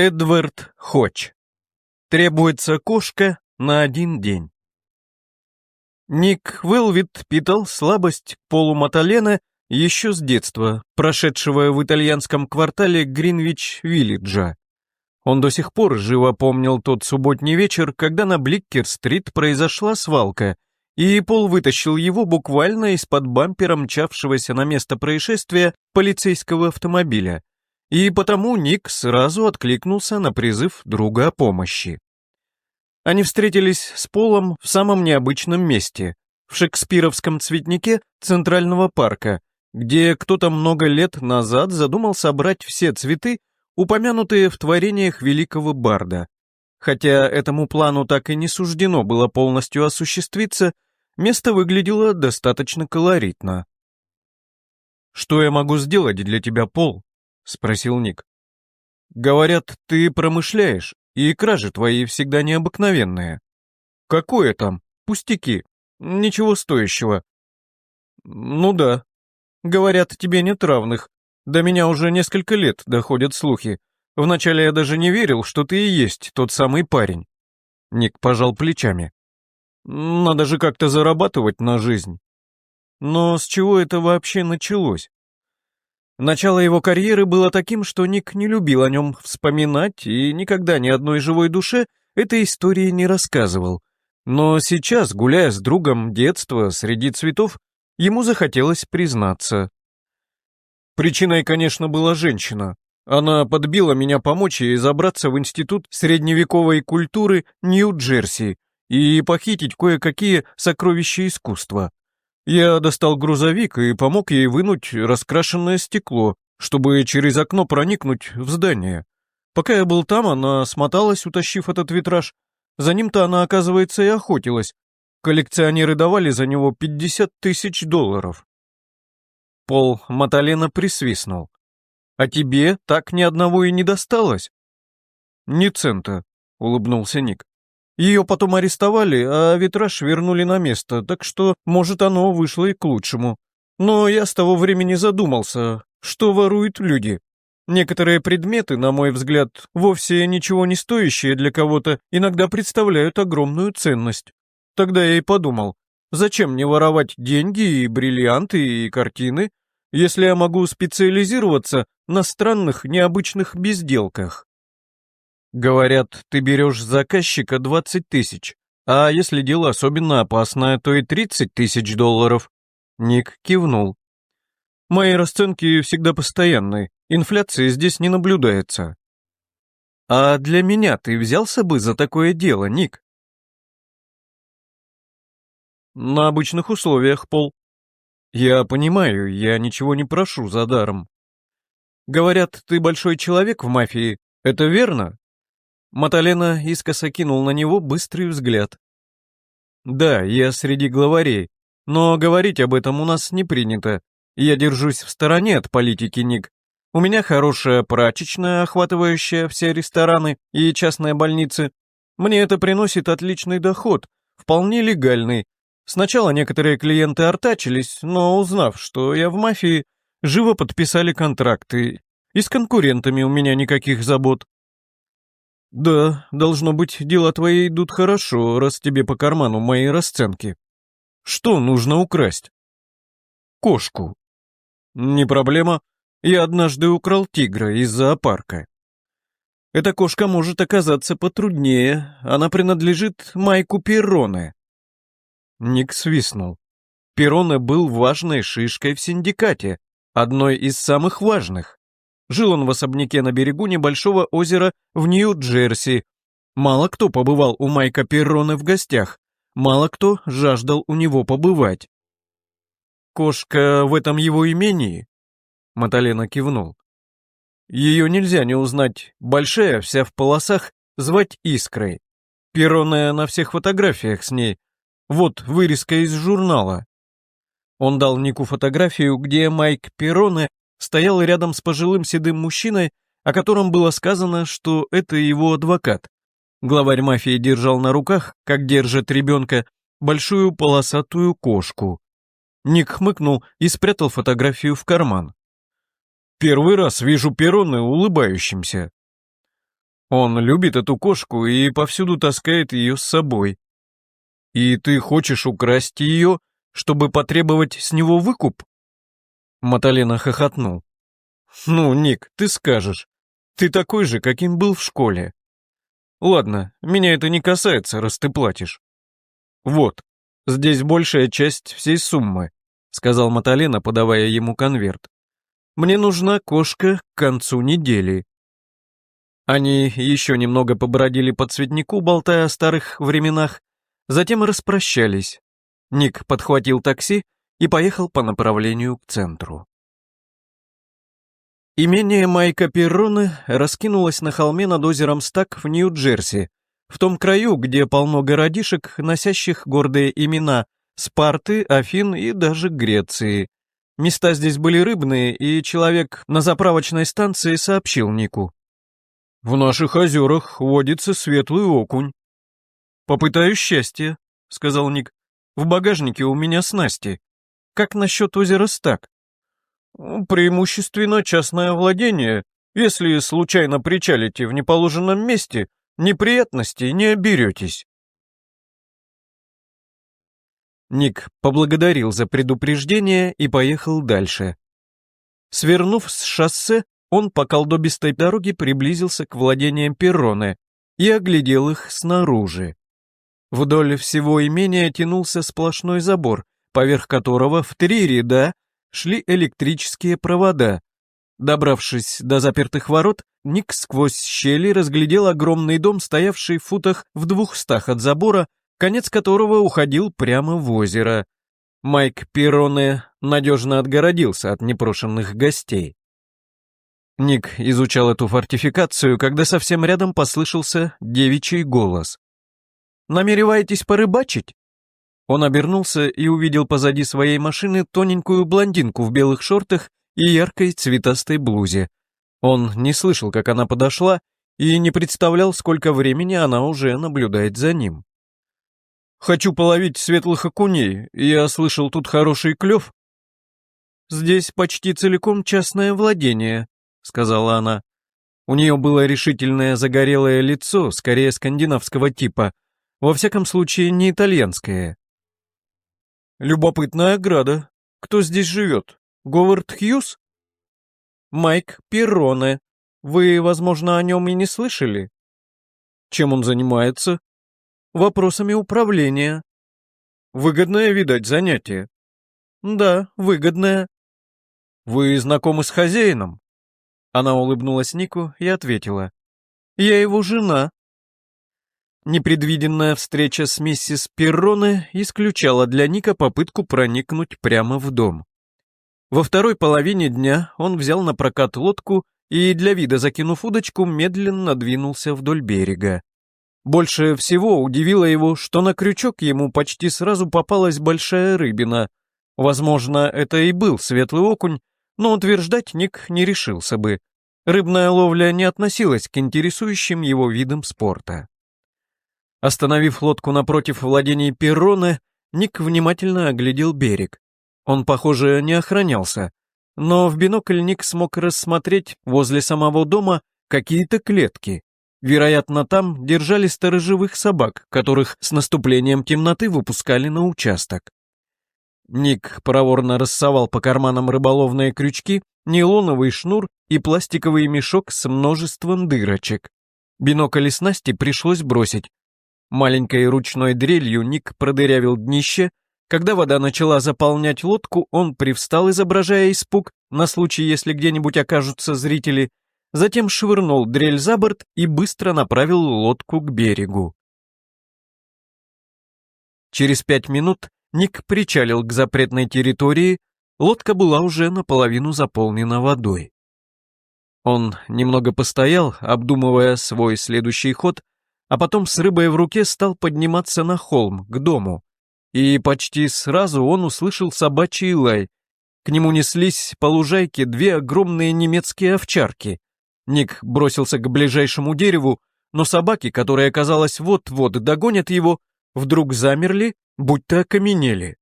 Эдвард Хоч. Требуется кошка на один день. Ник Велвит питал слабость Полу Маталена еще с детства, прошедшего в итальянском квартале Гринвич-Виллиджа. Он до сих пор живо помнил тот субботний вечер, когда на Бликкер-стрит произошла свалка, и Пол вытащил его буквально из-под бампера мчавшегося на место происшествия полицейского автомобиля, и потому Ник сразу откликнулся на призыв друга о помощи. Они встретились с Полом в самом необычном месте, в шекспировском цветнике Центрального парка, где кто-то много лет назад задумал собрать все цветы, упомянутые в творениях великого барда. Хотя этому плану так и не суждено было полностью осуществиться, место выглядело достаточно колоритно. «Что я могу сделать для тебя, Пол?» — спросил Ник. «Говорят, ты промышляешь, и кражи твои всегда необыкновенные. Какое там? Пустяки. Ничего стоящего». «Ну да. Говорят, тебе нет равных. До меня уже несколько лет доходят слухи. Вначале я даже не верил, что ты и есть тот самый парень». Ник пожал плечами. «Надо же как-то зарабатывать на жизнь». Но с чего это вообще началось? Начало его карьеры было таким, что Ник не любил о нем вспоминать и никогда ни одной живой душе этой истории не рассказывал. Но сейчас, гуляя с другом детства среди цветов, ему захотелось признаться. Причиной, конечно, была женщина. Она подбила меня помочь ей забраться в Институт средневековой культуры Нью-Джерси и похитить кое-какие сокровища искусства. Я достал грузовик и помог ей вынуть раскрашенное стекло, чтобы через окно проникнуть в здание. Пока я был там, она смоталась, утащив этот витраж. За ним-то она, оказывается, и охотилась. Коллекционеры давали за него 50 тысяч долларов. Пол Маталена присвистнул. «А тебе так ни одного и не досталось?» «Ни цента», — улыбнулся Ник. Ее потом арестовали, а витраж вернули на место, так что, может, оно вышло и к лучшему. Но я с того времени задумался, что воруют люди. Некоторые предметы, на мой взгляд, вовсе ничего не стоящие для кого-то, иногда представляют огромную ценность. Тогда я и подумал, зачем мне воровать деньги и бриллианты и картины, если я могу специализироваться на странных необычных безделках. Говорят, ты берешь заказчика 20 тысяч, а если дело особенно опасное, то и 30 тысяч долларов. Ник кивнул. Мои расценки всегда постоянные, инфляции здесь не наблюдается. А для меня ты взялся бы за такое дело, Ник? На обычных условиях, Пол. Я понимаю, я ничего не прошу за даром. Говорят, ты большой человек в мафии, это верно? Маталена искоса кинул на него быстрый взгляд. «Да, я среди главарей, но говорить об этом у нас не принято. Я держусь в стороне от политики, Ник. У меня хорошая прачечная, охватывающая все рестораны и частные больницы. Мне это приносит отличный доход, вполне легальный. Сначала некоторые клиенты артачились, но узнав, что я в мафии, живо подписали контракты. И с конкурентами у меня никаких забот. «Да, должно быть, дела твои идут хорошо, раз тебе по карману мои расценки. Что нужно украсть?» «Кошку». «Не проблема. Я однажды украл тигра из зоопарка. Эта кошка может оказаться потруднее, она принадлежит Майку Перроне». Ник свистнул. Перроне был важной шишкой в синдикате, одной из самых важных. Жил он в особняке на берегу небольшого озера в Нью-Джерси. Мало кто побывал у Майка Перрона в гостях, мало кто жаждал у него побывать. «Кошка в этом его имении?» Маталена кивнул. «Ее нельзя не узнать. Большая, вся в полосах, звать Искрой. Перроне на всех фотографиях с ней. Вот вырезка из журнала». Он дал Нику фотографию, где Майк Перроне стоял рядом с пожилым седым мужчиной, о котором было сказано, что это его адвокат. Главарь мафии держал на руках, как держит ребенка, большую полосатую кошку. Ник хмыкнул и спрятал фотографию в карман. «Первый раз вижу Перроны улыбающимся». Он любит эту кошку и повсюду таскает ее с собой. И ты хочешь украсть ее, чтобы потребовать с него выкуп? Маталена хохотнул. Ну, Ник, ты скажешь. Ты такой же, каким был в школе. Ладно, меня это не касается, раз ты платишь. Вот, здесь большая часть всей суммы, сказал Маталена, подавая ему конверт. Мне нужна кошка к концу недели. Они еще немного побродили по цветнику, болтая о старых временах, затем распрощались. Ник подхватил такси и поехал по направлению к центру. Имение Майка Перроны раскинулось на холме над озером Стак в Нью-Джерси, в том краю, где полно городишек, носящих гордые имена Спарты, Афин и даже Греции. Места здесь были рыбные, и человек на заправочной станции сообщил Нику. «В наших озерах водится светлый окунь». «Попытаюсь счастье», — сказал Ник. «В багажнике у меня снасти. Как насчет озера Стак?» «Преимущественно частное владение. Если случайно причалите в неположенном месте, неприятностей не оберетесь». Ник поблагодарил за предупреждение и поехал дальше. Свернув с шоссе, он по колдобистой дороге приблизился к владениям Перроне и оглядел их снаружи. Вдоль всего имения тянулся сплошной забор, поверх которого в три ряда шли электрические провода. Добравшись до запертых ворот, Ник сквозь щели разглядел огромный дом, стоявший в футах в двухстах от забора конец которого уходил прямо в озеро. Майк Пироне надежно отгородился от непрошенных гостей. Ник изучал эту фортификацию, когда совсем рядом послышался девичий голос. «Намереваетесь порыбачить?» Он обернулся и увидел позади своей машины тоненькую блондинку в белых шортах и яркой цветастой блузе. Он не слышал, как она подошла, и не представлял, сколько времени она уже наблюдает за ним. Хочу половить светлых окуней, я слышал, тут хороший клев». «Здесь почти целиком частное владение», — сказала она. У нее было решительное загорелое лицо, скорее скандинавского типа, во всяком случае не итальянское. «Любопытная ограда. Кто здесь живет? Говард Хьюз?» «Майк Перроне. Вы, возможно, о нем и не слышали?» «Чем он занимается?» вопросами управления. Выгодное, видать, занятие. Да, выгодное. Вы знакомы с хозяином? Она улыбнулась Нику и ответила. Я его жена. Непредвиденная встреча с миссис Перроне исключала для Ника попытку проникнуть прямо в дом. Во второй половине дня он взял на прокат лодку и, для вида закинув удочку, медленно двинулся вдоль берега. Больше всего удивило его, что на крючок ему почти сразу попалась большая рыбина. Возможно, это и был светлый окунь, но утверждать Ник не решился бы. Рыбная ловля не относилась к интересующим его видам спорта. Остановив лодку напротив владений Перрона, Ник внимательно оглядел берег. Он, похоже, не охранялся, но в бинокль Ник смог рассмотреть возле самого дома какие-то клетки. Вероятно, там держали сторожевых собак, которых с наступлением темноты выпускали на участок. Ник проворно рассовал по карманам рыболовные крючки, нейлоновый шнур и пластиковый мешок с множеством дырочек. Бинокль и снасти пришлось бросить. Маленькой ручной дрелью Ник продырявил днище. Когда вода начала заполнять лодку, он привстал, изображая испуг, на случай, если где-нибудь окажутся зрители, затем швырнул дрель за борт и быстро направил лодку к берегу. Через пять минут Ник причалил к запретной территории, лодка была уже наполовину заполнена водой. Он немного постоял, обдумывая свой следующий ход, а потом с рыбой в руке стал подниматься на холм, к дому. И почти сразу он услышал собачий лай. К нему неслись по лужайке две огромные немецкие овчарки. Ник бросился к ближайшему дереву, но собаки, которые, казалось, вот-вот догонят его, вдруг замерли, будто окаменели.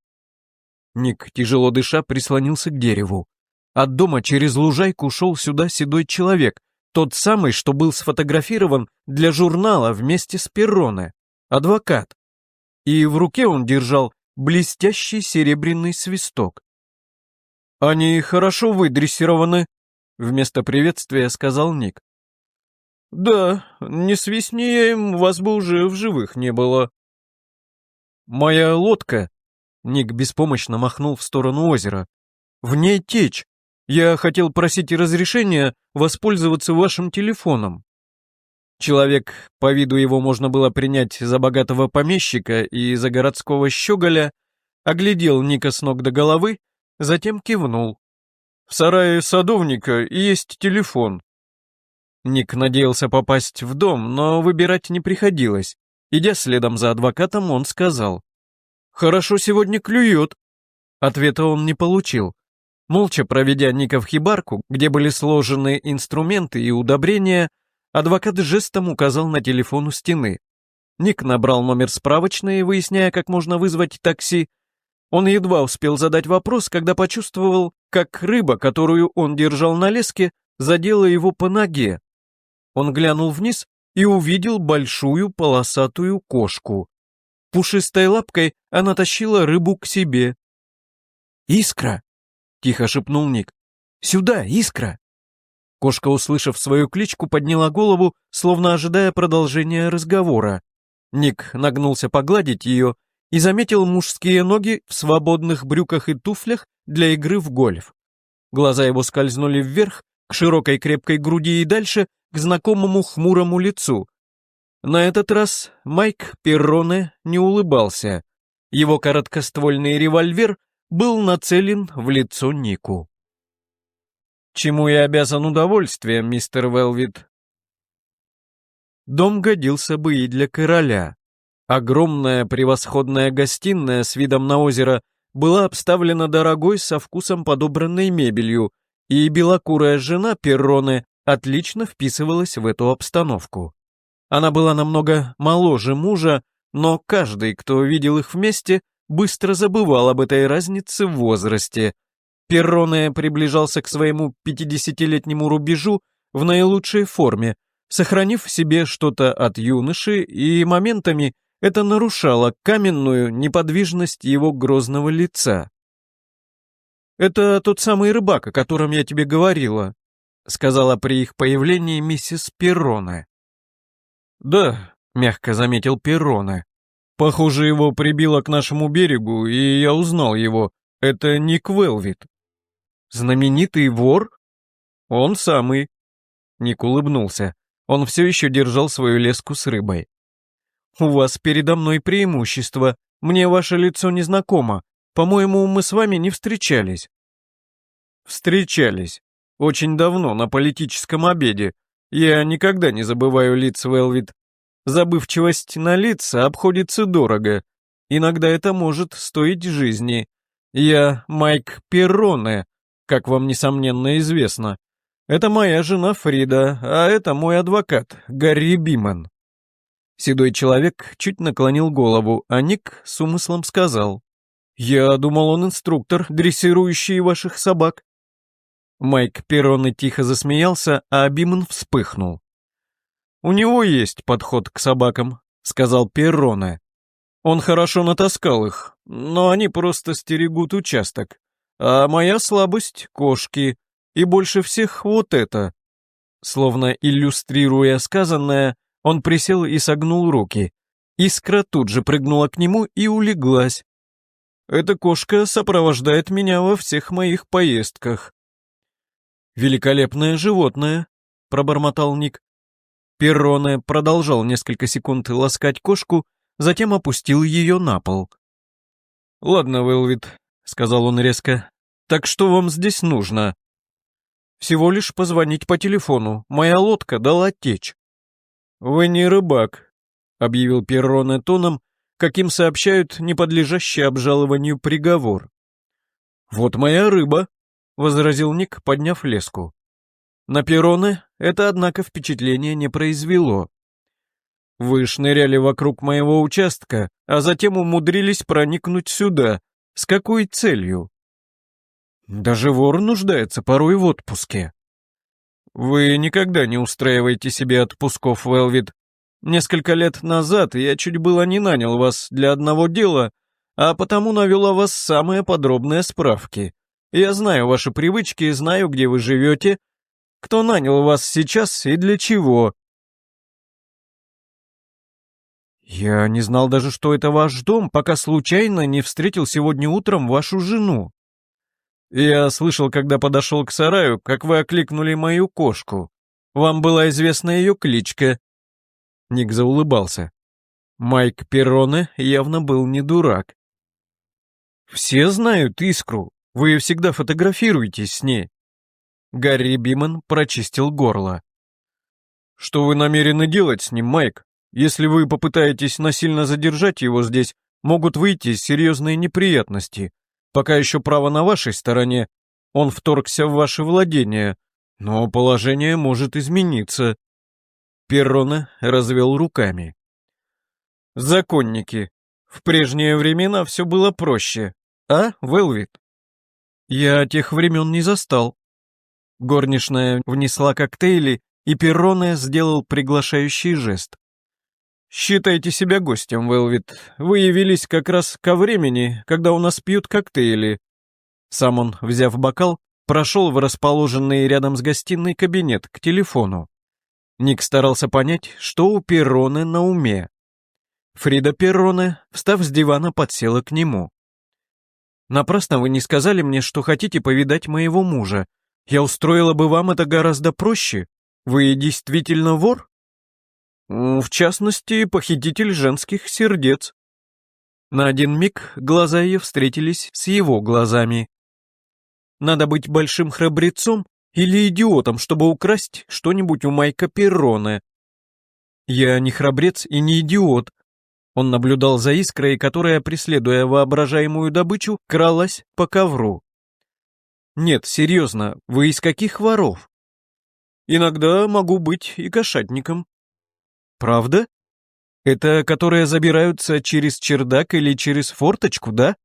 Ник, тяжело дыша, прислонился к дереву. От дома через лужайку шел сюда седой человек, Тот самый, что был сфотографирован для журнала вместе с Перроне, адвокат. И в руке он держал блестящий серебряный свисток. «Они хорошо выдрессированы», — вместо приветствия сказал Ник. «Да, не свистни я им, вас бы уже в живых не было». «Моя лодка», — Ник беспомощно махнул в сторону озера, — «в ней течь. Я хотел просить разрешения воспользоваться вашим телефоном». Человек, по виду его можно было принять за богатого помещика и за городского щеголя, оглядел Ника с ног до головы, затем кивнул. «В сарае садовника есть телефон. Ник надеялся попасть в дом, но выбирать не приходилось. Идя следом за адвокатом, он сказал. «Хорошо сегодня клюет». Ответа он не получил. Молча проведя Ника в хибарку, где были сложены инструменты и удобрения, адвокат жестом указал на телефон у стены. Ник набрал номер справочной, выясняя, как можно вызвать такси. Он едва успел задать вопрос, когда почувствовал, как рыба, которую он держал на леске, задела его по ноге. Он глянул вниз и увидел большую полосатую кошку. Пушистой лапкой она тащила рыбу к себе. «Искра!» — тихо шепнул Ник. «Сюда, Искра!» Кошка, услышав свою кличку, подняла голову, словно ожидая продолжения разговора. Ник нагнулся погладить ее и заметил мужские ноги в свободных брюках и туфлях для игры в гольф. Глаза его скользнули вверх, к широкой крепкой груди и дальше, к знакомому хмурому лицу. На этот раз Майк Перроне не улыбался. Его короткоствольный револьвер был нацелен в лицо Нику. «Чему я обязан удовольствием, мистер Велвит?» Дом годился бы и для короля. Огромная превосходная гостиная с видом на озеро была обставлена дорогой со вкусом подобранной мебелью, и белокурая жена Перроне отлично вписывалась в эту обстановку. Она была намного моложе мужа, но каждый, кто видел их вместе, быстро забывал об этой разнице в возрасте. Перроне приближался к своему пятидесятилетнему рубежу в наилучшей форме, сохранив в себе что-то от юноши, и моментами это нарушало каменную неподвижность его грозного лица. «Это тот самый рыбак, о котором я тебе говорила», сказала при их появлении миссис Перроне. «Да», — мягко заметил Перроне. «Похоже, его прибило к нашему берегу, и я узнал его. Это Ник Велвит». «Знаменитый вор?» «Он самый». Ник улыбнулся. Он все еще держал свою леску с рыбой. «У вас передо мной преимущество. Мне ваше лицо незнакомо. По-моему, мы с вами не встречались». «Встречались», очень давно, на политическом обеде. Я никогда не забываю лиц Велвит. Забывчивость на лица обходится дорого. Иногда это может стоить жизни. Я Майк Перроне, как вам, несомненно, известно. Это моя жена Фрида, а это мой адвокат, Гарри Биман. Седой человек чуть наклонил голову, а Ник с умыслом сказал. «Я думал, он инструктор, дрессирующий ваших собак». Майк Перроне тихо засмеялся, а Биман вспыхнул. «У него есть подход к собакам», — сказал Перроне. «Он хорошо натаскал их, но они просто стерегут участок. А моя слабость — кошки, и больше всех вот это». Словно иллюстрируя сказанное, он присел и согнул руки. Искра тут же прыгнула к нему и улеглась. «Эта кошка сопровождает меня во всех моих поездках. «Великолепное животное», — пробормотал Ник. Перроне продолжал несколько секунд ласкать кошку, затем опустил ее на пол. «Ладно, Велвит», — сказал он резко, — «так что вам здесь нужно?» «Всего лишь позвонить по телефону. Моя лодка дала течь». «Вы не рыбак», — объявил Перроне тоном, каким сообщают неподлежащий обжалованию приговор. «Вот моя рыба», возразил Ник, подняв леску. На перроны это, однако, впечатление не произвело. Вы шныряли вокруг моего участка, а затем умудрились проникнуть сюда. С какой целью? Даже вор нуждается порой в отпуске. Вы никогда не устраиваете себе отпусков, Велвит. Несколько лет назад я чуть было не нанял вас для одного дела, а потому навел о вас самые подробные справки. Я знаю ваши привычки, знаю, где вы живете, кто нанял вас сейчас и для чего. Я не знал даже, что это ваш дом, пока случайно не встретил сегодня утром вашу жену. Я слышал, когда подошел к сараю, как вы окликнули мою кошку. Вам была известна ее кличка. Ник заулыбался. Майк Перроне явно был не дурак. «Все знают Искру. Вы всегда фотографируетесь с ней». Гарри Биман прочистил горло. «Что вы намерены делать с ним, Майк? Если вы попытаетесь насильно задержать его здесь, могут выйти серьезные неприятности. Пока еще право на вашей стороне. Он вторгся в ваше владение, но положение может измениться». Перрона развел руками. «Законники. В прежние времена все было проще. А, Велвит?» «Я тех времен не застал». Горничная внесла коктейли, и Перроне сделал приглашающий жест. «Считайте себя гостем, Велвит. Вы явились как раз ко времени, когда у нас пьют коктейли». Сам он, взяв бокал, прошел в расположенный рядом с гостиной кабинет к телефону. Ник старался понять, что у Перроне на уме. Фрида Перроне, встав с дивана, подсела к нему. «Напрасно вы не сказали мне, что хотите повидать моего мужа. Я устроила бы вам это гораздо проще. Вы действительно вор?» «В частности, похититель женских сердец». На один миг глаза ее встретились с его глазами. «Надо быть большим храбрецом, или идиотом, чтобы украсть что-нибудь у Майка Перроне. Я не храбрец и не идиот. Он наблюдал за искрой, которая, преследуя воображаемую добычу, кралась по ковру. Нет, серьезно, вы из каких воров? Иногда могу быть и кошатником. Правда? Это которые забираются через чердак или через форточку, да?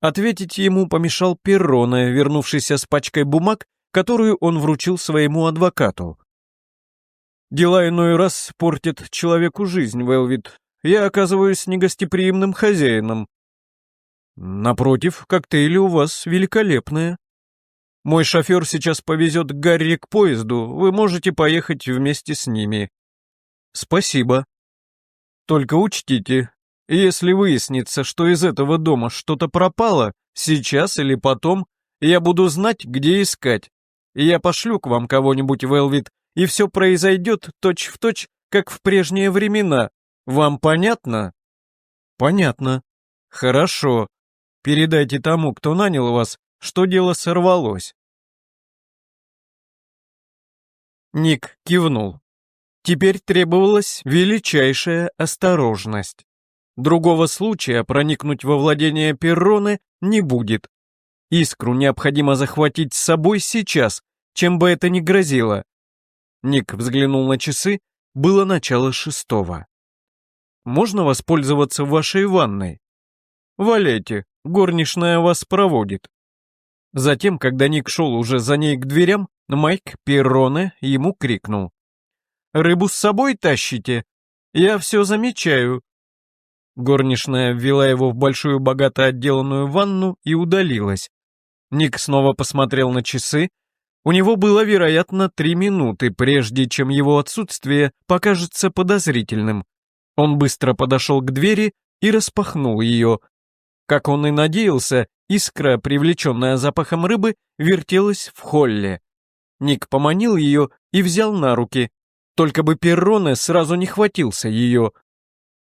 Ответить ему помешал Перрона, вернувшийся с пачкой бумаг которую он вручил своему адвокату. «Дела иной раз портят человеку жизнь, Велвит. Я оказываюсь негостеприимным хозяином. Напротив, коктейли у вас великолепные. Мой шофер сейчас повезет Гарри к поезду, вы можете поехать вместе с ними. Спасибо. Только учтите, если выяснится, что из этого дома что-то пропало, сейчас или потом, я буду знать, где искать я пошлю к вам кого-нибудь, Велвит, и все произойдет точь-в-точь, как в прежние времена. Вам понятно? Понятно. Хорошо. Передайте тому, кто нанял вас, что дело сорвалось. Ник кивнул. Теперь требовалась величайшая осторожность. Другого случая проникнуть во владение Перроны не будет, Искру необходимо захватить с собой сейчас, чем бы это ни грозило. Ник взглянул на часы, было начало шестого. «Можно воспользоваться вашей ванной?» «Валяйте, горничная вас проводит». Затем, когда Ник шел уже за ней к дверям, Майк Перроне ему крикнул. «Рыбу с собой тащите? Я все замечаю». Горничная ввела его в большую богато отделанную ванну и удалилась. Ник снова посмотрел на часы. У него было, вероятно, три минуты, прежде чем его отсутствие покажется подозрительным. Он быстро подошел к двери и распахнул ее. Как он и надеялся, искра, привлеченная запахом рыбы, вертелась в холле. Ник поманил ее и взял на руки. Только бы Перроне сразу не хватился ее.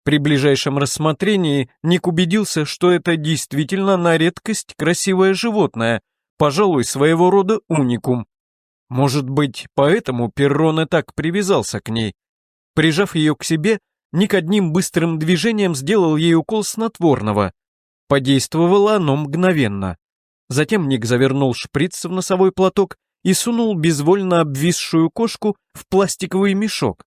При ближайшем рассмотрении Ник убедился, что это действительно на редкость красивое животное, пожалуй, своего рода уникум. Может быть, поэтому Перрон и так привязался к ней. Прижав ее к себе, Ник одним быстрым движением сделал ей укол снотворного. Подействовало оно мгновенно. Затем Ник завернул шприц в носовой платок и сунул безвольно обвисшую кошку в пластиковый мешок.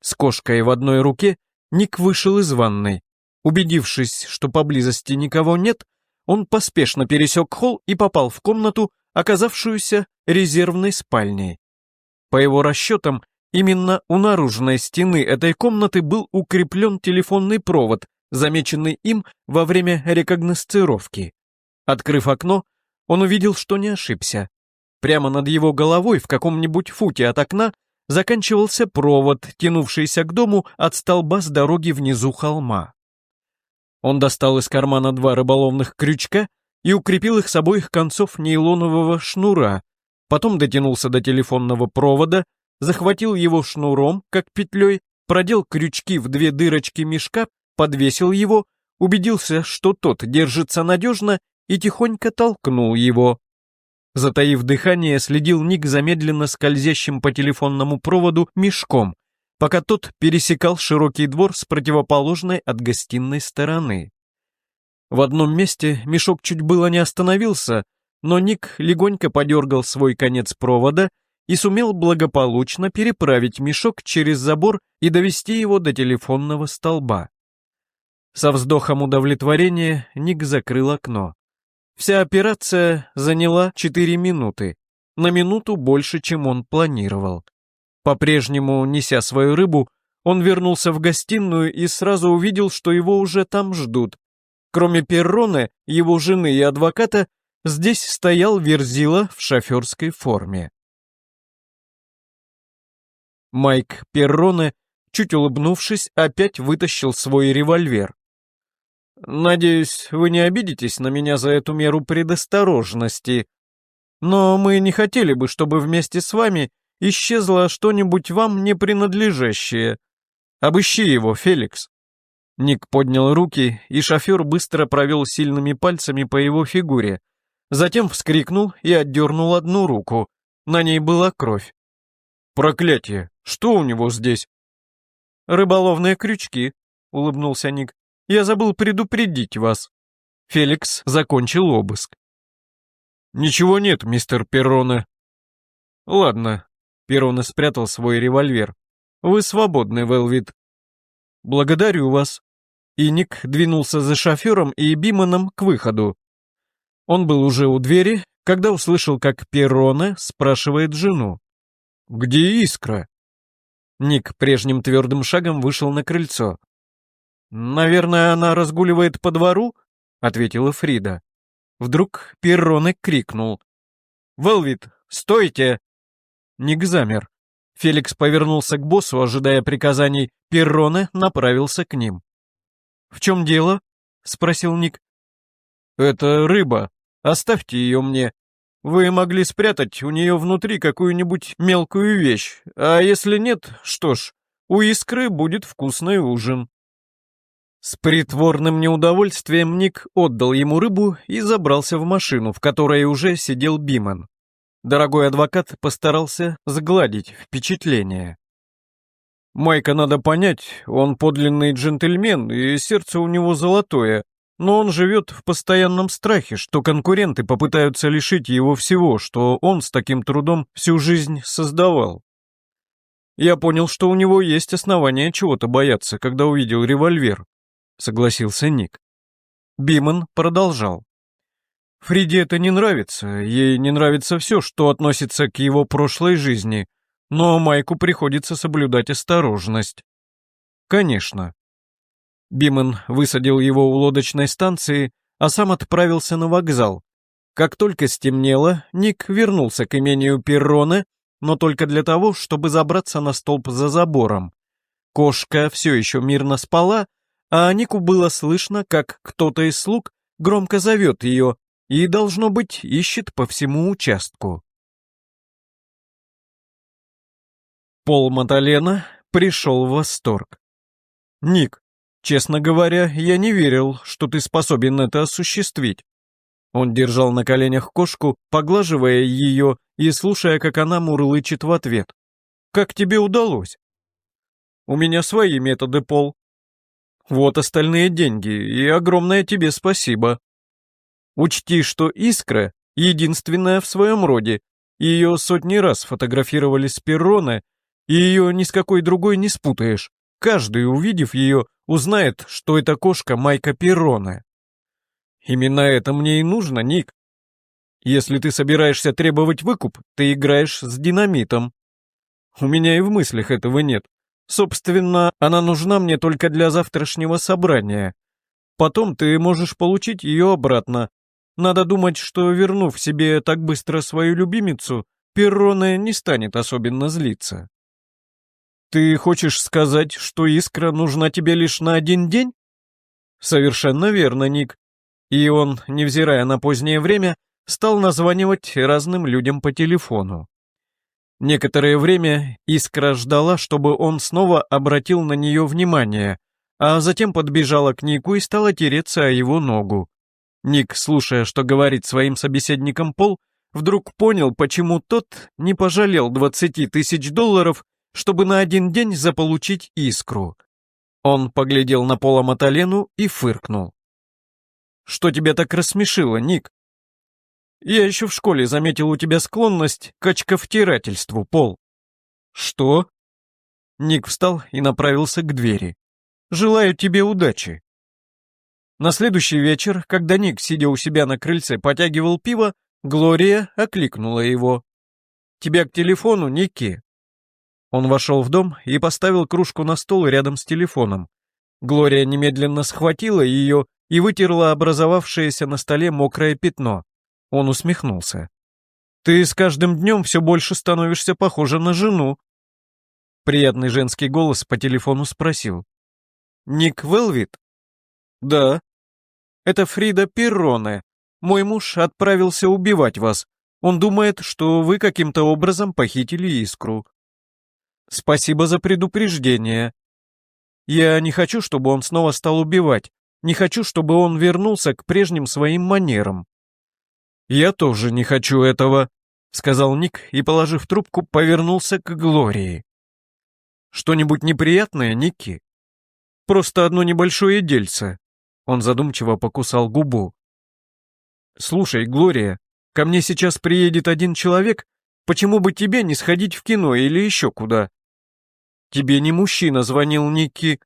С кошкой в одной руке Ник вышел из ванной. Убедившись, что поблизости никого нет, он поспешно пересек холл и попал в комнату, оказавшуюся резервной спальней. По его расчетам, именно у наружной стены этой комнаты был укреплен телефонный провод, замеченный им во время рекогносцировки. Открыв окно, он увидел, что не ошибся. Прямо над его головой в каком-нибудь футе от окна заканчивался провод, тянувшийся к дому от столба с дороги внизу холма. Он достал из кармана два рыболовных крючка и укрепил их с обоих концов нейлонового шнура, потом дотянулся до телефонного провода, захватил его шнуром, как петлей, продел крючки в две дырочки мешка, подвесил его, убедился, что тот держится надежно и тихонько толкнул его. Затаив дыхание, следил Ник за медленно скользящим по телефонному проводу мешком, пока тот пересекал широкий двор с противоположной от гостиной стороны. В одном месте мешок чуть было не остановился, но Ник легонько подергал свой конец провода и сумел благополучно переправить мешок через забор и довести его до телефонного столба. Со вздохом удовлетворения Ник закрыл окно. Вся операция заняла 4 минуты, на минуту больше, чем он планировал. По-прежнему, неся свою рыбу, он вернулся в гостиную и сразу увидел, что его уже там ждут. Кроме Перроне, его жены и адвоката, здесь стоял Верзила в шоферской форме. Майк Перроне, чуть улыбнувшись, опять вытащил свой револьвер. Надеюсь, вы не обидитесь на меня за эту меру предосторожности. Но мы не хотели бы, чтобы вместе с вами исчезло что-нибудь вам не принадлежащее. Обыщи его, Феликс». Ник поднял руки, и шофер быстро провел сильными пальцами по его фигуре. Затем вскрикнул и отдернул одну руку. На ней была кровь. «Проклятие! Что у него здесь?» «Рыболовные крючки», — улыбнулся Ник. Я забыл предупредить вас. Феликс закончил обыск. Ничего нет, мистер Перроне. Ладно. Перроне спрятал свой револьвер. Вы свободны, Велвит. Благодарю вас. И Ник двинулся за шофером и Биманом к выходу. Он был уже у двери, когда услышал, как Перроне спрашивает жену. «Где искра?» Ник прежним твердым шагом вышел на крыльцо. «Наверное, она разгуливает по двору?» — ответила Фрида. Вдруг Перроне крикнул. «Велвит, стойте!» Ник замер. Феликс повернулся к боссу, ожидая приказаний. Перроне направился к ним. «В чем дело?» — спросил Ник. «Это рыба. Оставьте ее мне. Вы могли спрятать у нее внутри какую-нибудь мелкую вещь, а если нет, что ж, у искры будет вкусный ужин». С притворным неудовольствием Ник отдал ему рыбу и забрался в машину, в которой уже сидел Биман. Дорогой адвокат постарался сгладить впечатление. Майка надо понять, он подлинный джентльмен, и сердце у него золотое, но он живет в постоянном страхе, что конкуренты попытаются лишить его всего, что он с таким трудом всю жизнь создавал. Я понял, что у него есть основания чего-то бояться, когда увидел револьвер, — согласился Ник. Биман продолжал. Фриде это не нравится, ей не нравится все, что относится к его прошлой жизни, но Майку приходится соблюдать осторожность. Конечно. Биман высадил его у лодочной станции, а сам отправился на вокзал. Как только стемнело, Ник вернулся к имению Перрона, но только для того, чтобы забраться на столб за забором. Кошка все еще мирно спала, а Нику было слышно, как кто-то из слуг громко зовет ее и, должно быть, ищет по всему участку. Пол Маталена пришел в восторг. «Ник, честно говоря, я не верил, что ты способен это осуществить». Он держал на коленях кошку, поглаживая ее и слушая, как она мурлычет в ответ. «Как тебе удалось?» «У меня свои методы, Пол. Вот остальные деньги, и огромное тебе спасибо. Учти, что Искра — единственная в своем роде, ее сотни раз фотографировали с перрона, и ее ни с какой другой не спутаешь. Каждый, увидев ее, узнает, что это кошка Майка Перрона. Именно это мне и нужно, Ник. Если ты собираешься требовать выкуп, ты играешь с динамитом. У меня и в мыслях этого нет. Собственно, она нужна мне только для завтрашнего собрания. Потом ты можешь получить ее обратно. Надо думать, что, вернув себе так быстро свою любимицу, Перроне не станет особенно злиться. Ты хочешь сказать, что искра нужна тебе лишь на один день? Совершенно верно, Ник. И он, невзирая на позднее время, стал названивать разным людям по телефону. Некоторое время Искра ждала, чтобы он снова обратил на нее внимание, а затем подбежала к Нику и стала тереться о его ногу. Ник, слушая, что говорит своим собеседником Пол, вдруг понял, почему тот не пожалел 20 тысяч долларов, чтобы на один день заполучить искру. Он поглядел на Пола Маталену и фыркнул. «Что тебя так рассмешило, Ник?» «Я еще в школе заметил у тебя склонность к очковтирательству, Пол». «Что?» Ник встал и направился к двери. «Желаю тебе удачи». На следующий вечер, когда Ник, сидя у себя на крыльце, потягивал пиво, Глория окликнула его. «Тебя к телефону, Ники?» Он вошел в дом и поставил кружку на стол рядом с телефоном. Глория немедленно схватила ее и вытерла образовавшееся на столе мокрое пятно. Он усмехнулся. «Ты с каждым днем все больше становишься похожа на жену». Приятный женский голос по телефону спросил. «Ник Велвит?» «Да». «Это Фрида Перроне. Мой муж отправился убивать вас. Он думает, что вы каким-то образом похитили искру». «Спасибо за предупреждение. Я не хочу, чтобы он снова стал убивать. Не хочу, чтобы он вернулся к прежним своим манерам». «Я тоже не хочу этого», — сказал Ник и, положив трубку, повернулся к Глории. «Что-нибудь неприятное, Ники?» «Просто одно небольшое дельце». Он задумчиво покусал губу. «Слушай, Глория, ко мне сейчас приедет один человек, почему бы тебе не сходить в кино или еще куда?» «Тебе не мужчина звонил, Ники».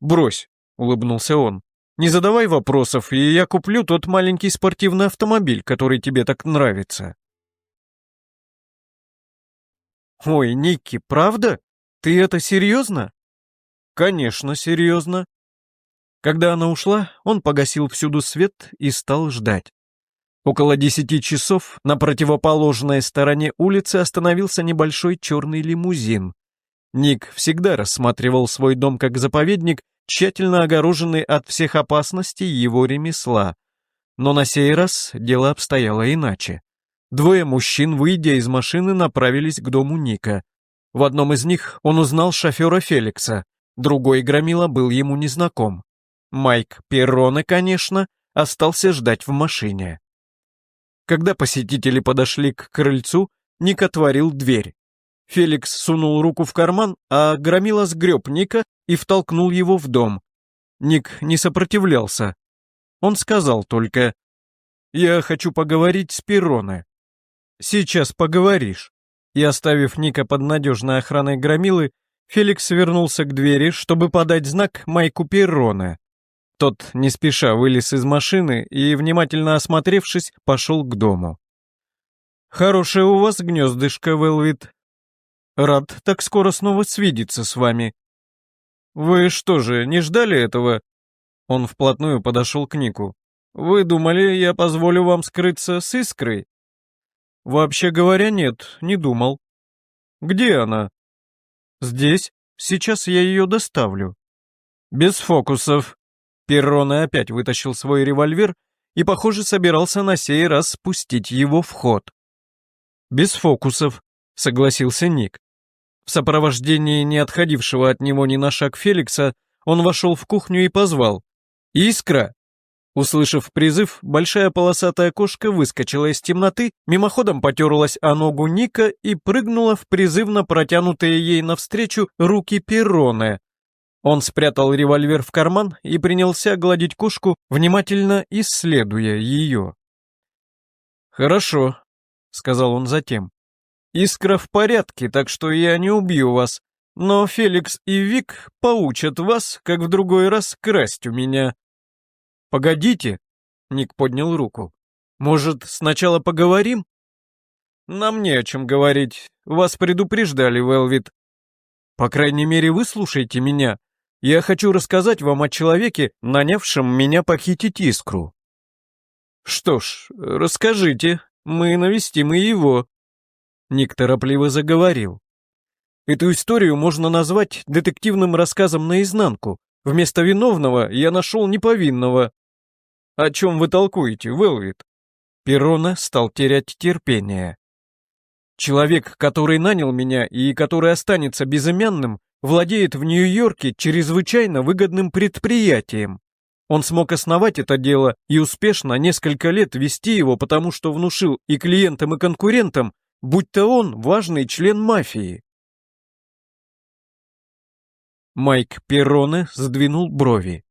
«Брось», — улыбнулся он. Не задавай вопросов, и я куплю тот маленький спортивный автомобиль, который тебе так нравится. Ой, Никки, правда? Ты это серьезно? Конечно, серьезно. Когда она ушла, он погасил всюду свет и стал ждать. Около десяти часов на противоположной стороне улицы остановился небольшой черный лимузин. Ник всегда рассматривал свой дом как заповедник тщательно огороженный от всех опасностей его ремесла. Но на сей раз дело обстояло иначе. Двое мужчин, выйдя из машины, направились к дому Ника. В одном из них он узнал шофера Феликса, другой громила был ему незнаком. Майк Перроне, конечно, остался ждать в машине. Когда посетители подошли к крыльцу, Ник отворил дверь. Феликс сунул руку в карман, а Громила сгреб Ника и втолкнул его в дом. Ник не сопротивлялся. Он сказал только, «Я хочу поговорить с Перроне». «Сейчас поговоришь». И оставив Ника под надежной охраной Громилы, Феликс вернулся к двери, чтобы подать знак Майку Перроне. Тот не спеша вылез из машины и, внимательно осмотревшись, пошел к дому. «Хорошее у вас гнездышко, Велвит», Рад так скоро снова свидеться с вами. Вы что же, не ждали этого? Он вплотную подошел к Нику. Вы думали, я позволю вам скрыться с искрой? Вообще говоря, нет, не думал. Где она? Здесь. Сейчас я ее доставлю. Без фокусов. Перроне опять вытащил свой револьвер и, похоже, собирался на сей раз спустить его в ход. Без фокусов, согласился Ник. В сопровождении не отходившего от него ни на шаг Феликса, он вошел в кухню и позвал. «Искра!» Услышав призыв, большая полосатая кошка выскочила из темноты, мимоходом потерлась о ногу Ника и прыгнула в призывно протянутые ей навстречу руки Перроне. Он спрятал револьвер в карман и принялся гладить кошку, внимательно исследуя ее. «Хорошо», — сказал он затем. Искра в порядке, так что я не убью вас. Но Феликс и Вик поучат вас, как в другой раз красть у меня. Погодите, Ник поднял руку. Может, сначала поговорим? Нам не о чем говорить. вас предупреждали, Велвит. По крайней мере, выслушайте меня. Я хочу рассказать вам о человеке, нанявшем меня похитить искру. Что ж, расскажите, мы навестим и его. Ник торопливо заговорил. Эту историю можно назвать детективным рассказом наизнанку. Вместо виновного я нашел неповинного. О чем вы толкуете, Велвит? Перрона стал терять терпение. Человек, который нанял меня и который останется безымянным, владеет в Нью-Йорке чрезвычайно выгодным предприятием. Он смог основать это дело и успешно несколько лет вести его, потому что внушил и клиентам, и конкурентам, будь-то он важный член мафии. Майк Перроне сдвинул брови.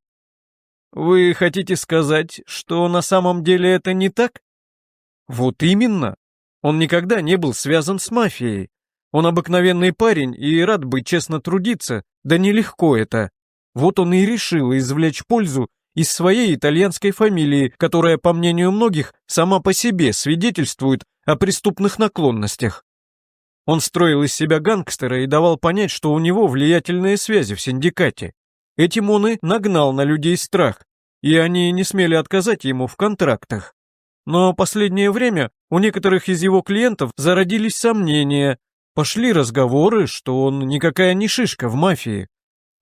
«Вы хотите сказать, что на самом деле это не так?» Вот именно. Он никогда не был связан с мафией. Он обыкновенный парень и рад бы честно трудиться, да нелегко это. Вот он и решил извлечь пользу из своей итальянской фамилии, которая, по мнению многих, сама по себе свидетельствует о преступных наклонностях. Он строил из себя гангстера и давал понять, что у него влиятельные связи в синдикате. Этим он и нагнал на людей страх, и они не смели отказать ему в контрактах. Но последнее время у некоторых из его клиентов зародились сомнения, пошли разговоры, что он никакая не шишка в мафии.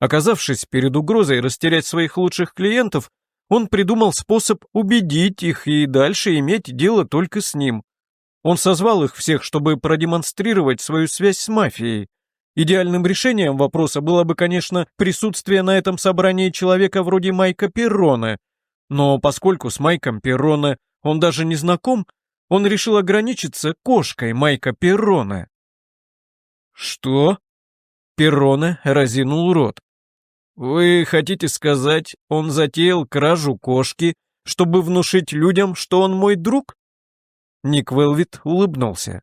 Оказавшись перед угрозой растерять своих лучших клиентов, он придумал способ убедить их и дальше иметь дело только с ним. Он созвал их всех, чтобы продемонстрировать свою связь с мафией. Идеальным решением вопроса было бы, конечно, присутствие на этом собрании человека вроде Майка Перрона, но поскольку с Майком Перрона он даже не знаком, он решил ограничиться кошкой Майка Перрона. «Что?» Перрона разинул рот. «Вы хотите сказать, он затеял кражу кошки, чтобы внушить людям, что он мой друг?» Ник Велвит улыбнулся.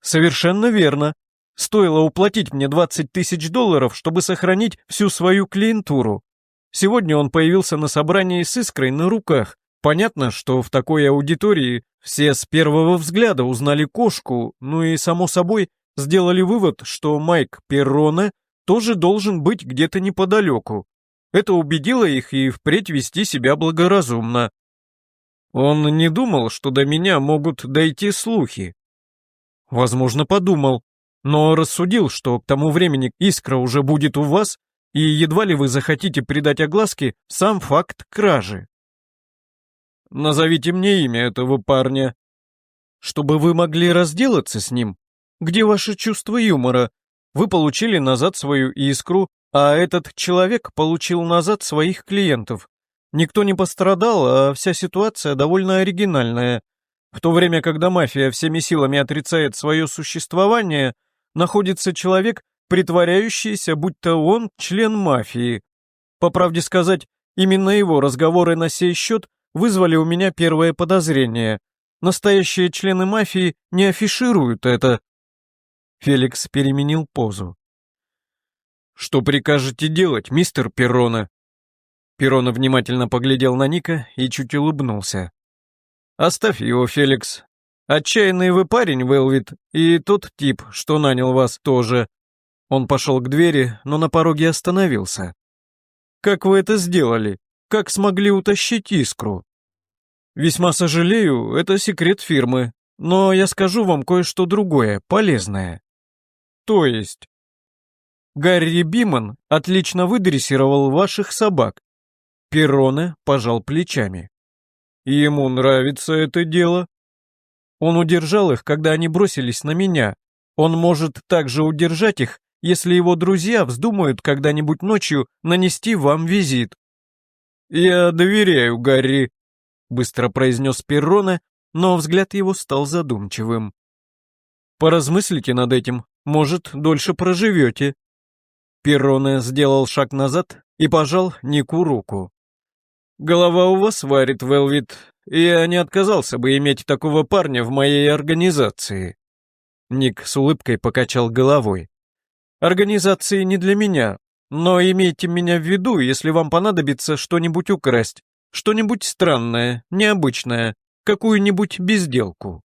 «Совершенно верно. Стоило уплатить мне 20 тысяч долларов, чтобы сохранить всю свою клиентуру. Сегодня он появился на собрании с искрой на руках, Понятно, что в такой аудитории все с первого взгляда узнали кошку, ну и, само собой, сделали вывод, что Майк Перроне тоже должен быть где-то неподалеку. Это убедило их и впредь вести себя благоразумно. Он не думал, что до меня могут дойти слухи. Возможно, подумал, но рассудил, что к тому времени искра уже будет у вас, и едва ли вы захотите придать огласке сам факт кражи. Назовите мне имя этого парня. Чтобы вы могли разделаться с ним. Где ваше чувство юмора? Вы получили назад свою искру, а этот человек получил назад своих клиентов. Никто не пострадал, а вся ситуация довольно оригинальная. В то время, когда мафия всеми силами отрицает свое существование, находится человек, притворяющийся, будто он член мафии. По правде сказать, именно его разговоры на сей счет вызвали у меня первое подозрение. Настоящие члены мафии не афишируют это. Феликс переменил позу. «Что прикажете делать, мистер Перрона?» Перрона внимательно поглядел на Ника и чуть улыбнулся. «Оставь его, Феликс. Отчаянный вы парень, Велвит, и тот тип, что нанял вас, тоже». Он пошел к двери, но на пороге остановился. «Как вы это сделали? Как смогли утащить искру?» Весьма сожалею, это секрет фирмы, но я скажу вам кое-что другое, полезное. То есть... Гарри Биман отлично выдрессировал ваших собак. Перроне пожал плечами. Ему нравится это дело. Он удержал их, когда они бросились на меня. Он может также удержать их, если его друзья вздумают когда-нибудь ночью нанести вам визит. Я доверяю Гарри, быстро произнес Перрона, но взгляд его стал задумчивым. «Поразмыслите над этим, может, дольше проживете». Перроне сделал шаг назад и пожал Нику руку. «Голова у вас варит, Велвит. Я не отказался бы иметь такого парня в моей организации». Ник с улыбкой покачал головой. «Организации не для меня, но имейте меня в виду, если вам понадобится что-нибудь украсть. Что-нибудь странное, необычное, какую-нибудь безделку.